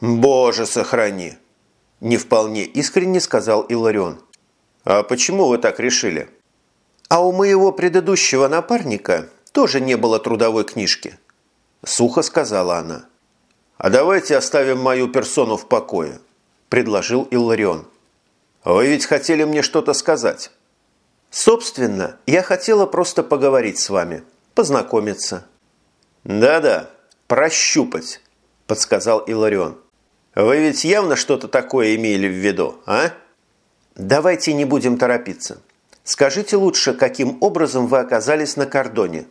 «Боже, сохрани!» – не вполне искренне сказал Иларион. «А почему вы так решили?» «А у моего предыдущего напарника тоже не было трудовой книжки», – сухо сказала она. «А давайте оставим мою персону в покое», – предложил Илларион. «Вы ведь хотели мне что-то сказать». «Собственно, я хотела просто поговорить с вами, познакомиться». «Да-да, прощупать», – подсказал Иларион. «Вы ведь явно что-то такое имели в виду, а?» «Давайте не будем торопиться. Скажите лучше, каким образом вы оказались на кордоне?»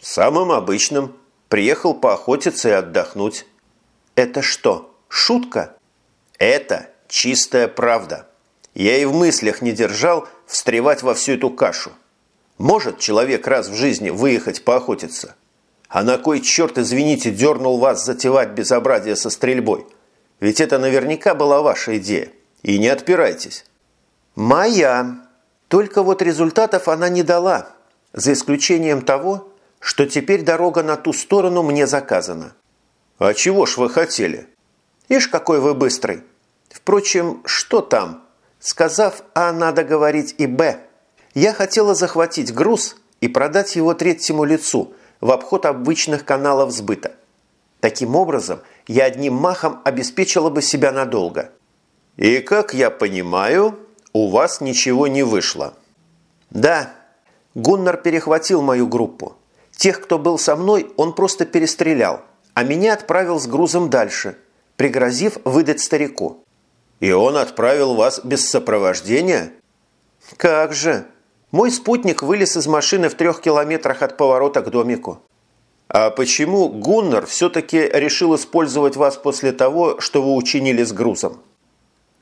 «Самым обычным. Приехал поохотиться и отдохнуть». «Это что, шутка?» «Это чистая правда. Я и в мыслях не держал встревать во всю эту кашу. Может человек раз в жизни выехать поохотиться? А на кой черт, извините, дернул вас затевать безобразие со стрельбой? Ведь это наверняка была ваша идея. И не отпирайтесь». «Моя. Только вот результатов она не дала, за исключением того, что теперь дорога на ту сторону мне заказана. «А чего ж вы хотели?» «Ишь, какой вы быстрый!» «Впрочем, что там?» Сказав «А», надо говорить и «Б». Я хотела захватить груз и продать его третьему лицу в обход обычных каналов сбыта. Таким образом, я одним махом обеспечила бы себя надолго. И, как я понимаю, у вас ничего не вышло. Да, Гуннар перехватил мою группу. Тех, кто был со мной, он просто перестрелял а меня отправил с грузом дальше, пригрозив выдать старику. «И он отправил вас без сопровождения?» «Как же! Мой спутник вылез из машины в трех километрах от поворота к домику». «А почему Гуннар все-таки решил использовать вас после того, что вы учинили с грузом?»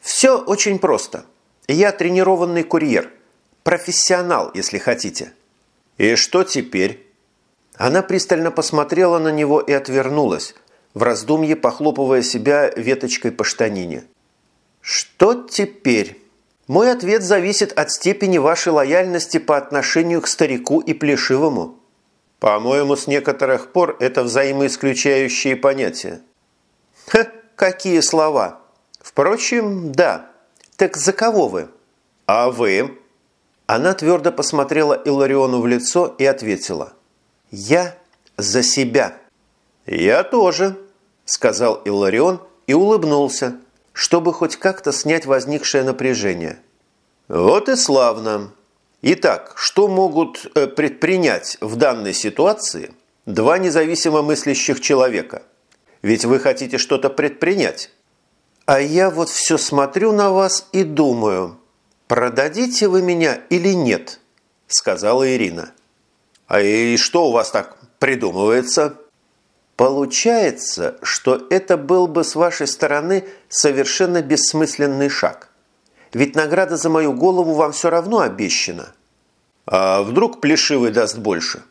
«Все очень просто. Я тренированный курьер. Профессионал, если хотите». «И что теперь?» Она пристально посмотрела на него и отвернулась, в раздумье похлопывая себя веточкой по штанине. «Что теперь?» «Мой ответ зависит от степени вашей лояльности по отношению к старику и плешивому». «По-моему, с некоторых пор это взаимоисключающие понятия». «Ха, какие слова!» «Впрочем, да. Так за кого вы?» «А вы?» Она твердо посмотрела Илариону в лицо и ответила. «Я за себя». «Я тоже», – сказал Иларион и улыбнулся, чтобы хоть как-то снять возникшее напряжение. «Вот и славно. Итак, что могут э, предпринять в данной ситуации два независимо мыслящих человека? Ведь вы хотите что-то предпринять». «А я вот все смотрю на вас и думаю, продадите вы меня или нет?» – сказала Ирина. А и что у вас так придумывается? Получается, что это был бы с вашей стороны совершенно бессмысленный шаг. Ведь награда за мою голову вам все равно обещана. А вдруг Плешивый даст больше?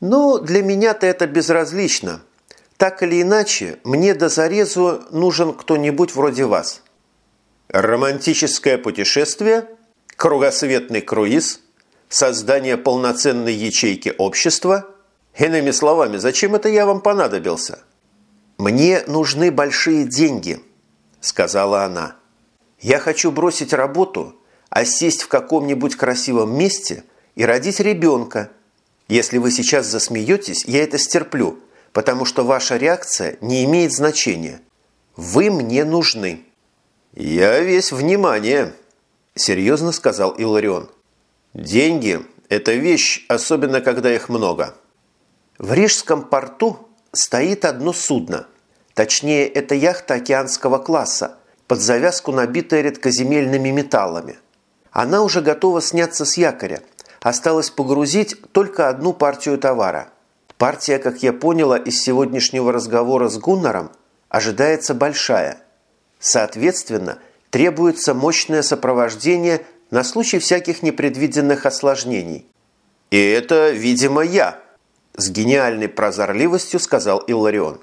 Ну, для меня-то это безразлично. Так или иначе, мне до зарезу нужен кто-нибудь вроде вас. Романтическое путешествие? Кругосветный круиз? создание полноценной ячейки общества? Иными словами, зачем это я вам понадобился? «Мне нужны большие деньги», – сказала она. «Я хочу бросить работу, а сесть в каком-нибудь красивом месте и родить ребенка. Если вы сейчас засмеетесь, я это стерплю, потому что ваша реакция не имеет значения. Вы мне нужны». «Я весь внимание», – серьезно сказал Иларион. Деньги – это вещь, особенно когда их много. В Рижском порту стоит одно судно. Точнее, это яхта океанского класса, под завязку набитая редкоземельными металлами. Она уже готова сняться с якоря. Осталось погрузить только одну партию товара. Партия, как я поняла из сегодняшнего разговора с Гуннером, ожидается большая. Соответственно, требуется мощное сопровождение на случай всяких непредвиденных осложнений. «И это, видимо, я», – с гениальной прозорливостью сказал Илларион.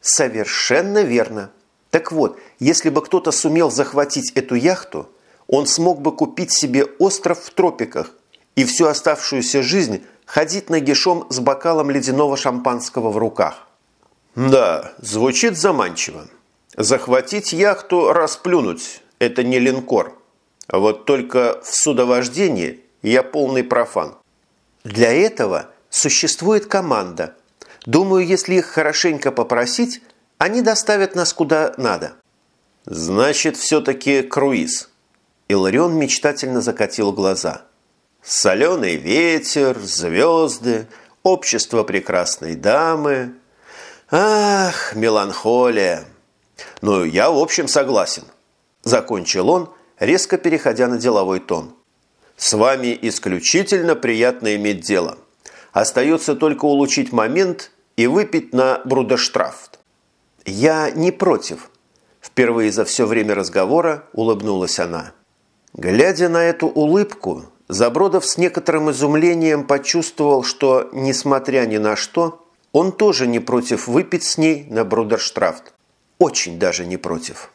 «Совершенно верно. Так вот, если бы кто-то сумел захватить эту яхту, он смог бы купить себе остров в тропиках и всю оставшуюся жизнь ходить нагишом с бокалом ледяного шампанского в руках». «Да, звучит заманчиво. Захватить яхту, расплюнуть – это не линкор. Вот только в судовождении я полный профан. Для этого существует команда. Думаю, если их хорошенько попросить, они доставят нас куда надо. Значит, все-таки круиз. Иларион мечтательно закатил глаза. Соленый ветер, звезды, общество прекрасной дамы. Ах, меланхолия. Ну, я, в общем, согласен. Закончил он, резко переходя на деловой тон. С вами исключительно приятно иметь дело. Остается только улучшить момент и выпить на брудерштрафт. Я не против. Впервые за все время разговора улыбнулась она. Глядя на эту улыбку, Забродов с некоторым изумлением почувствовал, что, несмотря ни на что, он тоже не против выпить с ней на брудерштрафт. Очень даже не против.